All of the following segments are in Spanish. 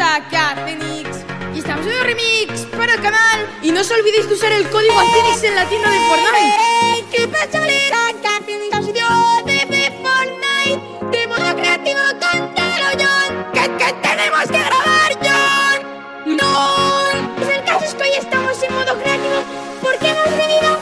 a Cacenix y estamos en un remix para el canal. Y no os olvidéis de usar el código Acenix en la tienda de Fortnite. ¡Ey! ¿Qué pasa, Lera? Dios de Fortnite, de modo creativo con John. ¿Qué, ¿Qué tenemos que grabar, John? ¡No! Pues el caso es que hoy estamos en modo creativo porque hemos venido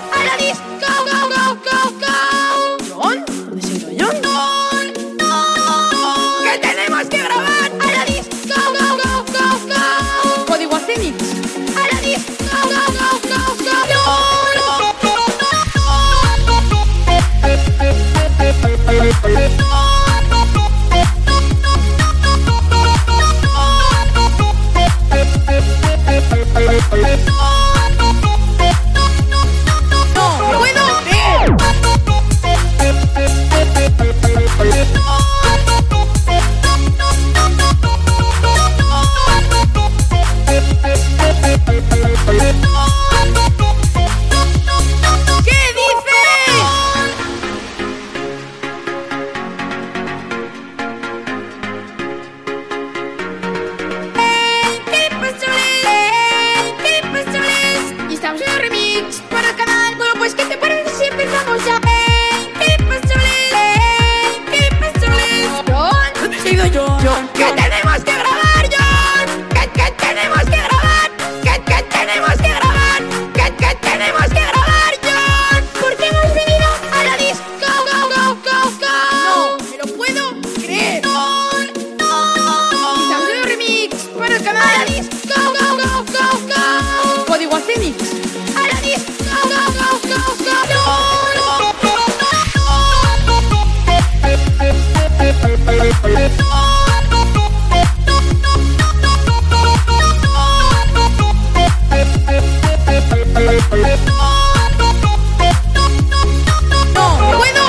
No, no puedo